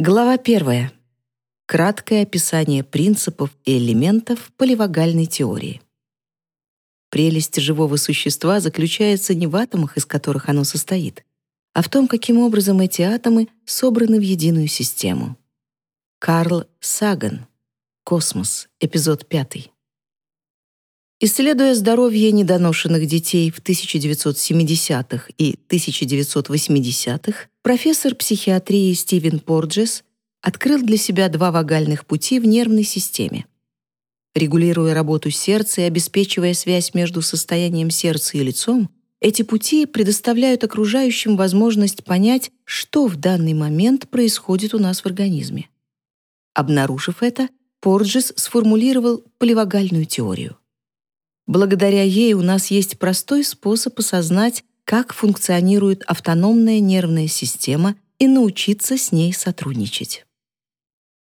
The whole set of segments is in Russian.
Глава первая. Краткое описание принципов и элементов поливагальной теории. Прелесть живого существа заключается не в атомах, из которых оно состоит, а в том, каким образом эти атомы собраны в единую систему. Карл Саган. Космос. Эпизод 5. Исследуя здоровье недоношенных детей в 1970-х и 1980-х, профессор психиатрии Стивен Порджес открыл для себя два вагальных пути в нервной системе. Регулируя работу сердца и обеспечивая связь между состоянием сердца и лицом, эти пути предоставляют окружающим возможность понять, что в данный момент происходит у нас в организме. Обнаружив это, Порджес сформулировал поливагальную теорию. Благодаря ей у нас есть простой способ осознать, как функционирует автономная нервная система и научиться с ней сотрудничать.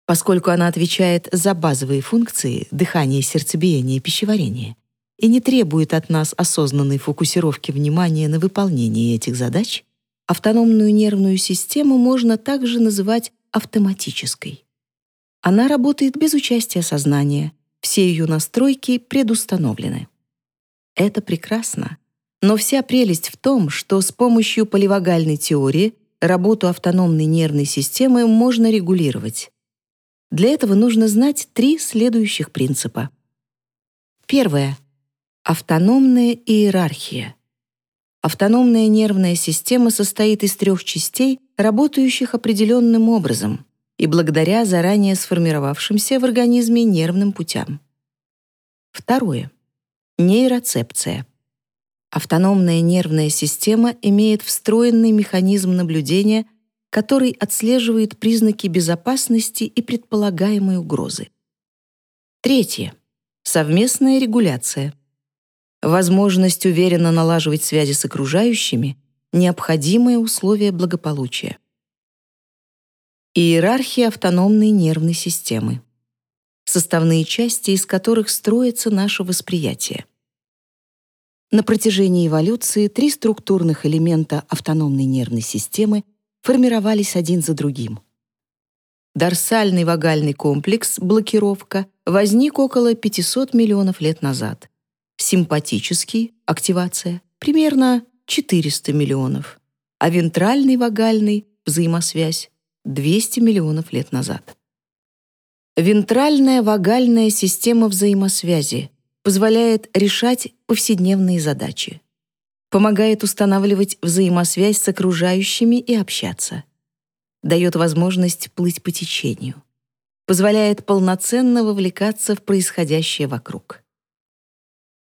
Поскольку она отвечает за базовые функции дыхания, сердцебиения и пищеварения и не требует от нас осознанной фокусировки внимания на выполнении этих задач, автономную нервную систему можно также называть автоматической. Она работает без участия сознания, все ее настройки предустановлены. Это прекрасно. Но вся прелесть в том, что с помощью поливагальной теории работу автономной нервной системы можно регулировать. Для этого нужно знать три следующих принципа. Первое. Автономная иерархия. Автономная нервная система состоит из трех частей, работающих определенным образом и благодаря заранее сформировавшимся в организме нервным путям. Второе. Нейроцепция. Автономная нервная система имеет встроенный механизм наблюдения, который отслеживает признаки безопасности и предполагаемой угрозы. Третье. Совместная регуляция. Возможность уверенно налаживать связи с окружающими — необходимое условие благополучия. Иерархия автономной нервной системы. Составные части, из которых строится наше восприятие. На протяжении эволюции три структурных элемента автономной нервной системы формировались один за другим. Дорсальный вагальный комплекс, блокировка, возник около 500 миллионов лет назад. Симпатический, активация, примерно 400 миллионов. А вентральный вагальный, взаимосвязь, 200 миллионов лет назад. Вентральная вагальная система взаимосвязи позволяет решать повседневные задачи, помогает устанавливать взаимосвязь с окружающими и общаться, дает возможность плыть по течению, позволяет полноценно вовлекаться в происходящее вокруг.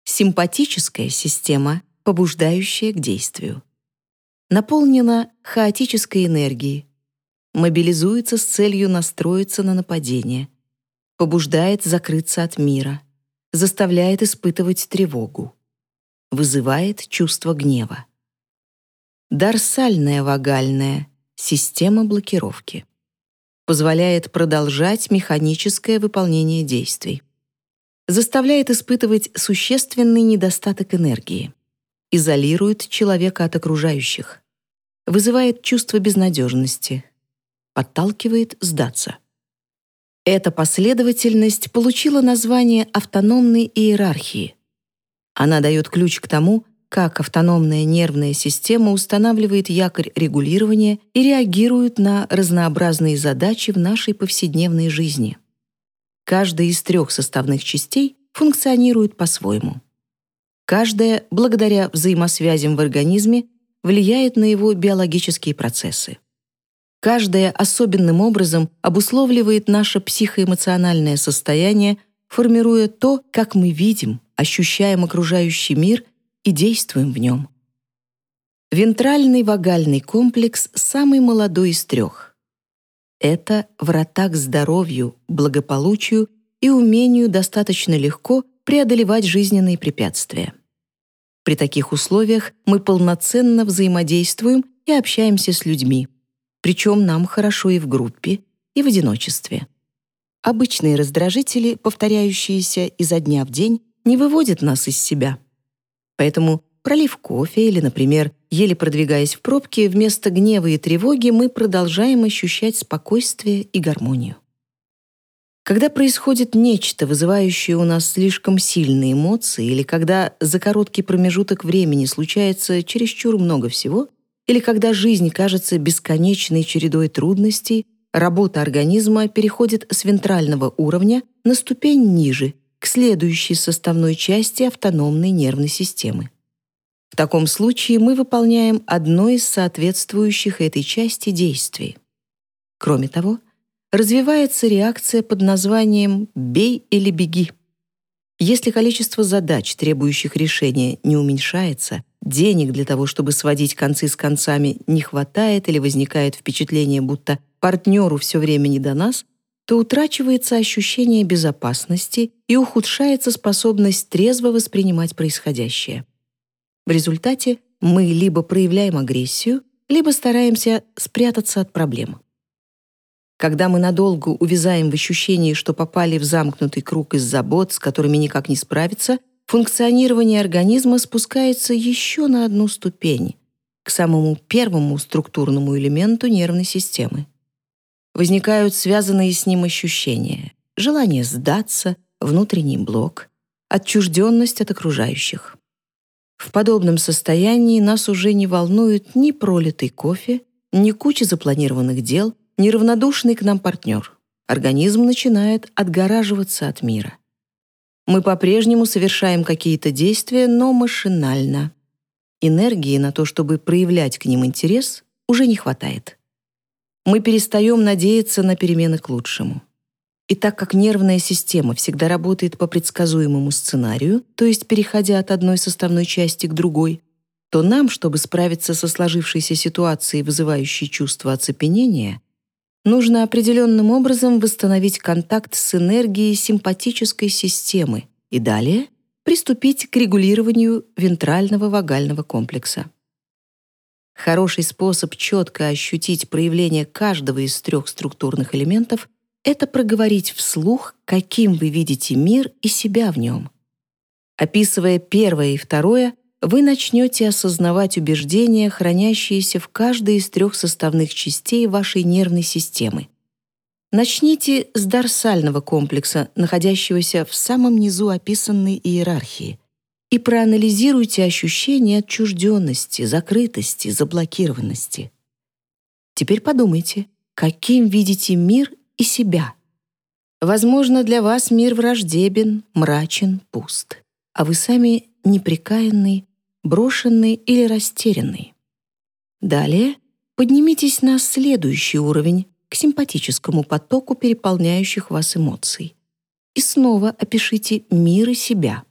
Симпатическая система, побуждающая к действию. Наполнена хаотической энергией, мобилизуется с целью настроиться на нападение, побуждает закрыться от мира, заставляет испытывать тревогу, вызывает чувство гнева. Дорсальная вагальная система блокировки позволяет продолжать механическое выполнение действий, заставляет испытывать существенный недостаток энергии, изолирует человека от окружающих, вызывает чувство безнадежности, подталкивает сдаться. Эта последовательность получила название автономной иерархии. Она дает ключ к тому, как автономная нервная система устанавливает якорь регулирования и реагирует на разнообразные задачи в нашей повседневной жизни. Каждая из трех составных частей функционирует по-своему. Каждая, благодаря взаимосвязям в организме, влияет на его биологические процессы. Каждая особенным образом обусловливает наше психоэмоциональное состояние, формируя то, как мы видим, ощущаем окружающий мир и действуем в нем. Вентральный вагальный комплекс самый молодой из трех. Это врата к здоровью, благополучию и умению достаточно легко преодолевать жизненные препятствия. При таких условиях мы полноценно взаимодействуем и общаемся с людьми, причем нам хорошо и в группе, и в одиночестве. Обычные раздражители, повторяющиеся изо дня в день, не выводят нас из себя. Поэтому пролив кофе или, например, Еле продвигаясь в пробке, вместо гнева и тревоги мы продолжаем ощущать спокойствие и гармонию. Когда происходит нечто, вызывающее у нас слишком сильные эмоции, или когда за короткий промежуток времени случается чересчур много всего, или когда жизнь кажется бесконечной чередой трудностей, работа организма переходит с вентрального уровня на ступень ниже, к следующей составной части автономной нервной системы. В таком случае мы выполняем одно из соответствующих этой части действий. Кроме того, развивается реакция под названием «бей или беги». Если количество задач, требующих решения, не уменьшается, денег для того, чтобы сводить концы с концами, не хватает или возникает впечатление, будто партнеру все время не до нас, то утрачивается ощущение безопасности и ухудшается способность трезво воспринимать происходящее. В результате мы либо проявляем агрессию, либо стараемся спрятаться от проблемы. Когда мы надолго увязаем в ощущении, что попали в замкнутый круг из забот, с которыми никак не справиться, функционирование организма спускается еще на одну ступень, к самому первому структурному элементу нервной системы. Возникают связанные с ним ощущения, желание сдаться, внутренний блок, отчужденность от окружающих. В подобном состоянии нас уже не волнует ни пролитый кофе, ни куча запланированных дел, неравнодушный к нам партнер. Организм начинает отгораживаться от мира. Мы по-прежнему совершаем какие-то действия, но машинально. Энергии на то, чтобы проявлять к ним интерес, уже не хватает. Мы перестаем надеяться на перемены к лучшему. И так как нервная система всегда работает по предсказуемому сценарию, то есть переходя от одной составной части к другой, то нам, чтобы справиться со сложившейся ситуацией, вызывающей чувство оцепенения, нужно определенным образом восстановить контакт с энергией симпатической системы и далее приступить к регулированию вентрального вагального комплекса. Хороший способ четко ощутить проявление каждого из трех структурных элементов — это проговорить вслух, каким вы видите мир и себя в нем. Описывая первое и второе, вы начнете осознавать убеждения, хранящиеся в каждой из трех составных частей вашей нервной системы. Начните с дорсального комплекса, находящегося в самом низу описанной иерархии, и проанализируйте ощущения отчужденности, закрытости, заблокированности. Теперь подумайте, каким видите мир и себя. Возможно, для вас мир враждебен, мрачен, пуст, а вы сами неприкаянный, брошенный или растерянный. Далее поднимитесь на следующий уровень к симпатическому потоку переполняющих вас эмоций. И снова опишите мир и себя.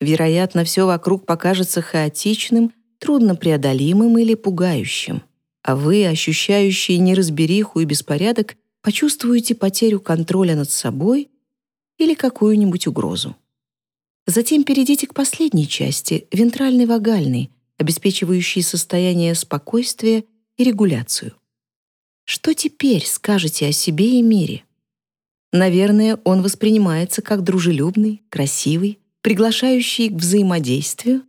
Вероятно, все вокруг покажется хаотичным, труднопреодолимым или пугающим, а вы, ощущающие неразбериху и беспорядок, почувствуете потерю контроля над собой или какую-нибудь угрозу. Затем перейдите к последней части, вентральной вагальной, обеспечивающей состояние спокойствия и регуляцию. Что теперь скажете о себе и мире? Наверное, он воспринимается как дружелюбный, красивый, приглашающий к взаимодействию.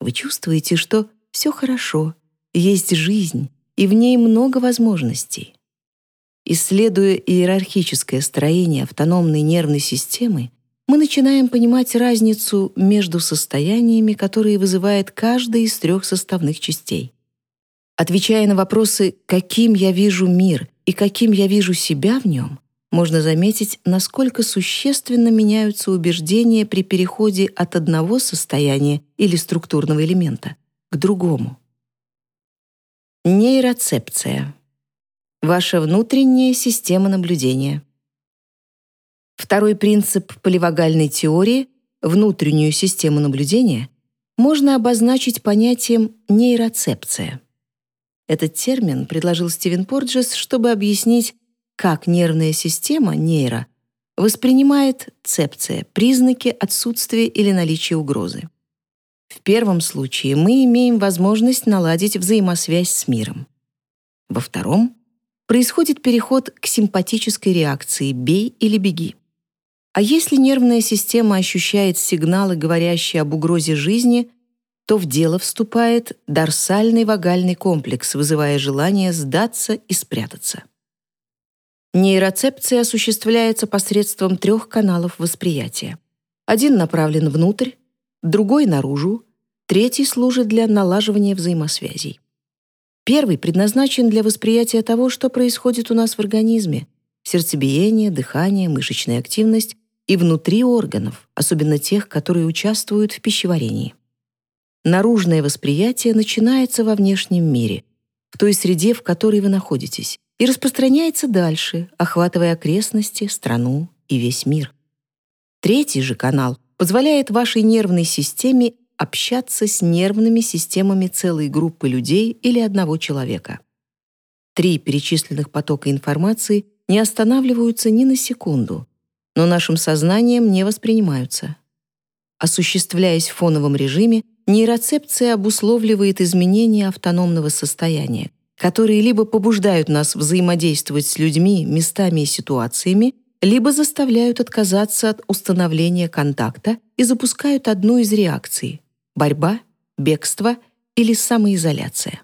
Вы чувствуете, что все хорошо, есть жизнь, и в ней много возможностей. Исследуя иерархическое строение автономной нервной системы, мы начинаем понимать разницу между состояниями, которые вызывает каждая из трех составных частей. Отвечая на вопросы «каким я вижу мир» и «каким я вижу себя в нем», можно заметить, насколько существенно меняются убеждения при переходе от одного состояния или структурного элемента к другому. Нейроцепция. Ваша внутренняя система наблюдения. Второй принцип поливагальной теории — внутреннюю систему наблюдения — можно обозначить понятием нейроцепция. Этот термин предложил Стивен Порджес, чтобы объяснить, как нервная система, нейро, воспринимает цепция, признаки отсутствия или наличия угрозы. В первом случае мы имеем возможность наладить взаимосвязь с миром. Во втором происходит переход к симпатической реакции «бей или беги». А если нервная система ощущает сигналы, говорящие об угрозе жизни, то в дело вступает дорсальный вагальный комплекс, вызывая желание сдаться и спрятаться. Нейроцепция осуществляется посредством трех каналов восприятия. Один направлен внутрь, другой — наружу, третий служит для налаживания взаимосвязей. Первый предназначен для восприятия того, что происходит у нас в организме — сердцебиение, дыхание, мышечная активность и внутри органов, особенно тех, которые участвуют в пищеварении. Наружное восприятие начинается во внешнем мире, в той среде, в которой вы находитесь, и распространяется дальше, охватывая окрестности, страну и весь мир. Третий же канал позволяет вашей нервной системе общаться с нервными системами целой группы людей или одного человека. Три перечисленных потока информации не останавливаются ни на секунду, но нашим сознанием не воспринимаются. Осуществляясь в фоновом режиме, нейроцепция обусловливает изменения автономного состояния, которые либо побуждают нас взаимодействовать с людьми, местами и ситуациями, либо заставляют отказаться от установления контакта и запускают одну из реакций — борьба, бегство или самоизоляция.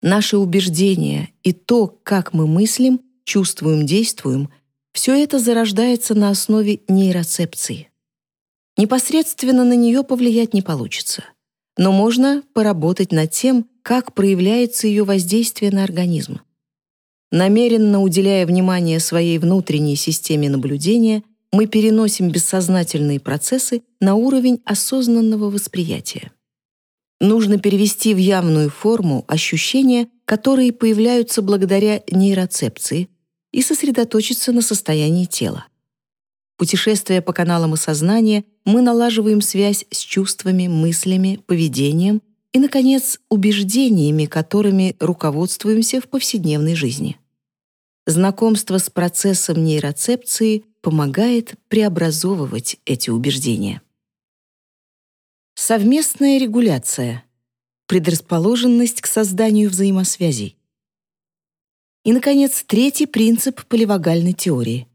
Наши убеждения и то, как мы мыслим, чувствуем, действуем — все это зарождается на основе нейроцепции. Непосредственно на нее повлиять не получится, но можно поработать над тем, как проявляется ее воздействие на организм. Намеренно уделяя внимание своей внутренней системе наблюдения, мы переносим бессознательные процессы на уровень осознанного восприятия. Нужно перевести в явную форму ощущения, которые появляются благодаря нейроцепции, и сосредоточиться на состоянии тела. Путешествуя по каналам осознания, мы налаживаем связь с чувствами, мыслями, поведением и, наконец, убеждениями, которыми руководствуемся в повседневной жизни. Знакомство с процессом нейроцепции помогает преобразовывать эти убеждения. Совместная регуляция. Предрасположенность к созданию взаимосвязей. И, наконец, третий принцип поливагальной теории.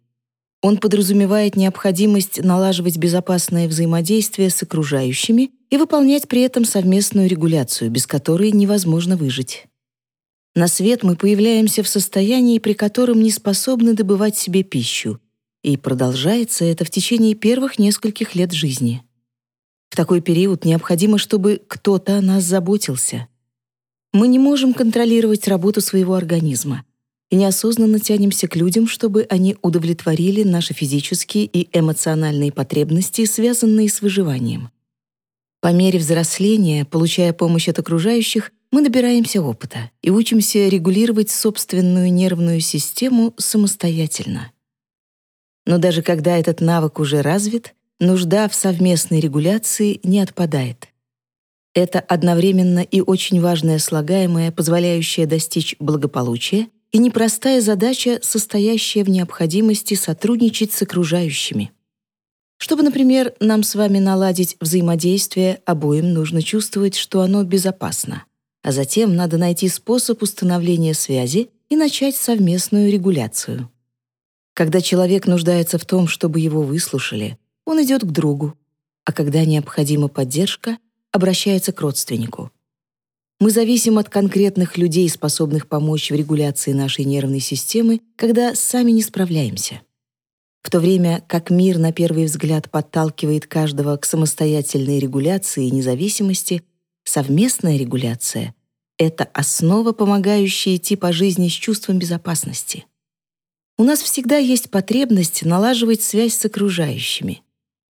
Он подразумевает необходимость налаживать безопасное взаимодействие с окружающими и выполнять при этом совместную регуляцию, без которой невозможно выжить. На свет мы появляемся в состоянии, при котором не способны добывать себе пищу, и продолжается это в течение первых нескольких лет жизни. В такой период необходимо, чтобы кто-то о нас заботился. Мы не можем контролировать работу своего организма и неосознанно тянемся к людям, чтобы они удовлетворили наши физические и эмоциональные потребности, связанные с выживанием. По мере взросления, получая помощь от окружающих, мы набираемся опыта и учимся регулировать собственную нервную систему самостоятельно. Но даже когда этот навык уже развит, нужда в совместной регуляции не отпадает. Это одновременно и очень важное слагаемое, позволяющее достичь благополучия, и непростая задача, состоящая в необходимости сотрудничать с окружающими. Чтобы, например, нам с вами наладить взаимодействие, обоим нужно чувствовать, что оно безопасно а затем надо найти способ установления связи и начать совместную регуляцию. Когда человек нуждается в том, чтобы его выслушали, он идет к другу, а когда необходима поддержка, обращается к родственнику. Мы зависим от конкретных людей, способных помочь в регуляции нашей нервной системы, когда сами не справляемся. В то время как мир на первый взгляд подталкивает каждого к самостоятельной регуляции и независимости, совместная регуляция это основа, помогающая идти по жизни с чувством безопасности. У нас всегда есть потребность налаживать связь с окружающими.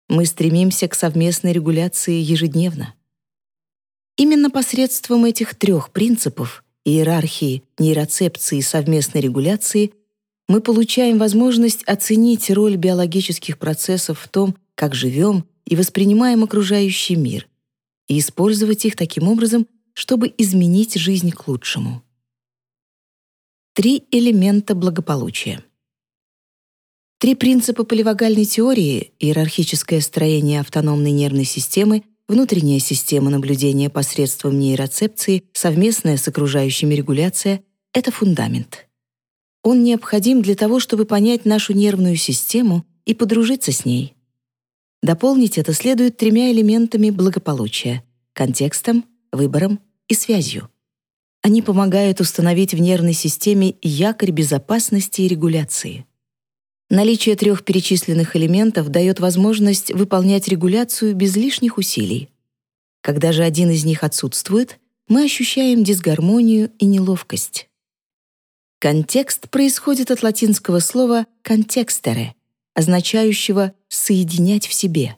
Мы стремимся к совместной регуляции ежедневно. Именно посредством этих трех принципов — иерархии, нейроцепции и совместной регуляции — мы получаем возможность оценить роль биологических процессов в том, как живем и воспринимаем окружающий мир, и использовать их таким образом, чтобы изменить жизнь к лучшему. Три элемента благополучия. Три принципа поливагальной теории — иерархическое строение автономной нервной системы, внутренняя система наблюдения посредством нейроцепции, совместная с окружающими регуляция — это фундамент. Он необходим для того, чтобы понять нашу нервную систему и подружиться с ней. Дополнить это следует тремя элементами благополучия — контекстом, выбором и связью. Они помогают установить в нервной системе якорь безопасности и регуляции. Наличие трех перечисленных элементов дает возможность выполнять регуляцию без лишних усилий. Когда же один из них отсутствует, мы ощущаем дисгармонию и неловкость. Контекст происходит от латинского слова «контекстере», означающего «соединять в себе».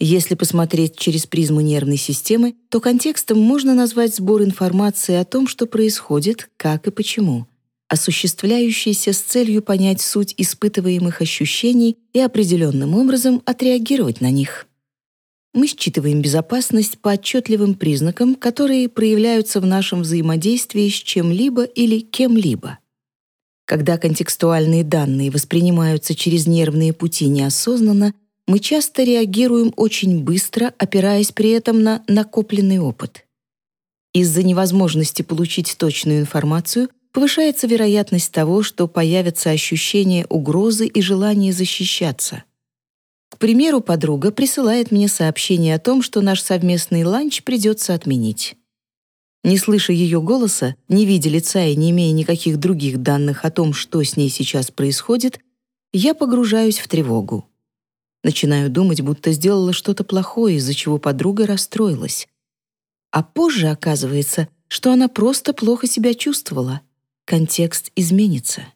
Если посмотреть через призму нервной системы, то контекстом можно назвать сбор информации о том, что происходит, как и почему, осуществляющийся с целью понять суть испытываемых ощущений и определенным образом отреагировать на них. Мы считываем безопасность по отчетливым признакам, которые проявляются в нашем взаимодействии с чем-либо или кем-либо. Когда контекстуальные данные воспринимаются через нервные пути неосознанно, мы часто реагируем очень быстро, опираясь при этом на накопленный опыт. Из-за невозможности получить точную информацию повышается вероятность того, что появятся ощущения угрозы и желание защищаться — к примеру, подруга присылает мне сообщение о том, что наш совместный ланч придется отменить. Не слыша ее голоса, не видя лица и не имея никаких других данных о том, что с ней сейчас происходит, я погружаюсь в тревогу. Начинаю думать, будто сделала что-то плохое, из-за чего подруга расстроилась. А позже оказывается, что она просто плохо себя чувствовала. Контекст изменится.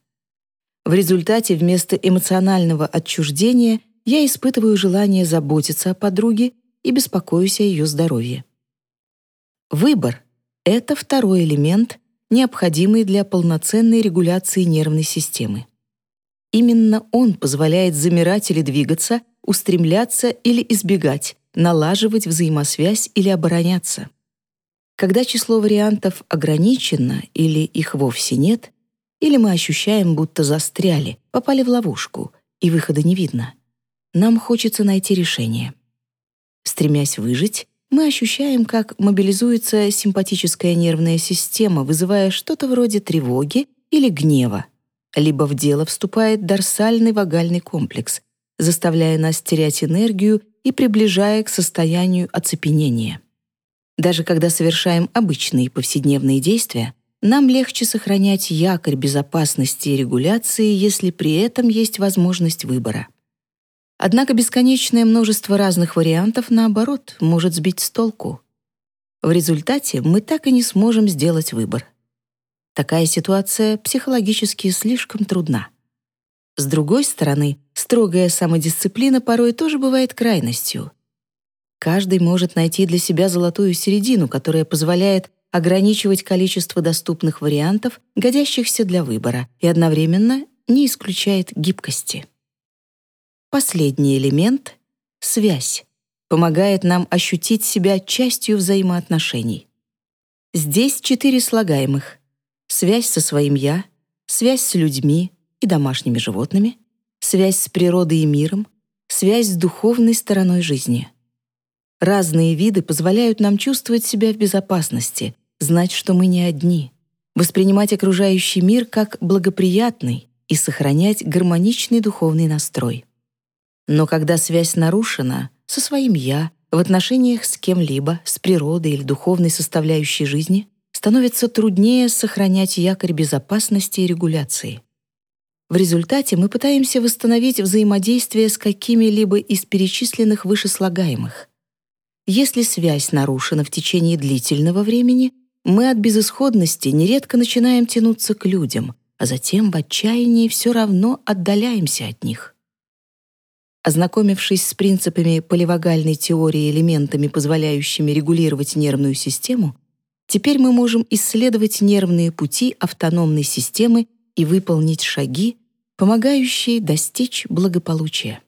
В результате вместо эмоционального отчуждения я испытываю желание заботиться о подруге и беспокоюсь о ее здоровье. Выбор — это второй элемент, необходимый для полноценной регуляции нервной системы. Именно он позволяет замирать или двигаться, устремляться или избегать, налаживать взаимосвязь или обороняться. Когда число вариантов ограничено или их вовсе нет, или мы ощущаем, будто застряли, попали в ловушку, и выхода не видно, нам хочется найти решение. Стремясь выжить, мы ощущаем, как мобилизуется симпатическая нервная система, вызывая что-то вроде тревоги или гнева. Либо в дело вступает дорсальный вагальный комплекс, заставляя нас терять энергию и приближая к состоянию оцепенения. Даже когда совершаем обычные повседневные действия, нам легче сохранять якорь безопасности и регуляции, если при этом есть возможность выбора. Однако бесконечное множество разных вариантов, наоборот, может сбить с толку. В результате мы так и не сможем сделать выбор. Такая ситуация психологически слишком трудна. С другой стороны, строгая самодисциплина порой тоже бывает крайностью. Каждый может найти для себя золотую середину, которая позволяет ограничивать количество доступных вариантов, годящихся для выбора, и одновременно не исключает гибкости. Последний элемент — связь — помогает нам ощутить себя частью взаимоотношений. Здесь четыре слагаемых — связь со своим «я», связь с людьми и домашними животными, связь с природой и миром, связь с духовной стороной жизни. Разные виды позволяют нам чувствовать себя в безопасности, знать, что мы не одни, воспринимать окружающий мир как благоприятный и сохранять гармоничный духовный настрой. Но когда связь нарушена со своим «я», в отношениях с кем-либо, с природой или духовной составляющей жизни, становится труднее сохранять якорь безопасности и регуляции. В результате мы пытаемся восстановить взаимодействие с какими-либо из перечисленных вышеслагаемых. Если связь нарушена в течение длительного времени, мы от безысходности нередко начинаем тянуться к людям, а затем в отчаянии все равно отдаляемся от них. Ознакомившись с принципами поливагальной теории элементами, позволяющими регулировать нервную систему, теперь мы можем исследовать нервные пути автономной системы и выполнить шаги, помогающие достичь благополучия.